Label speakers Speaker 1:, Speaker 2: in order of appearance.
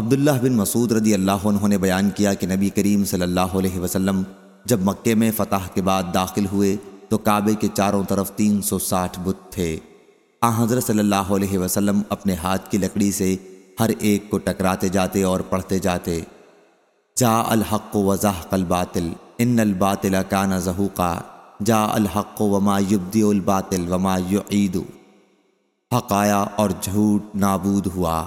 Speaker 1: عبداللہ بن مسعود رضی اللہ عنہ نے بیان کیا کہ نبی کریم صلی اللہ علیہ وسلم جب مکے میں فتح کے بعد داخل ہوئے تو کعبے کے چاروں طرف تین سو ساٹھ بت تھے۔ آ حضرت صلی اللہ علیہ وسلم اپنے ہاتھ کی لکڑی سے ہر ایک کو ٹکراتے جاتے اور پڑھتے جاتے۔ جا الحق وضاح الباطل، ان الباطل کان ظہوقا جا الحق وما یبدی الباطل وما یعید۔ حق آیا اور جھوٹ نابود ہوا۔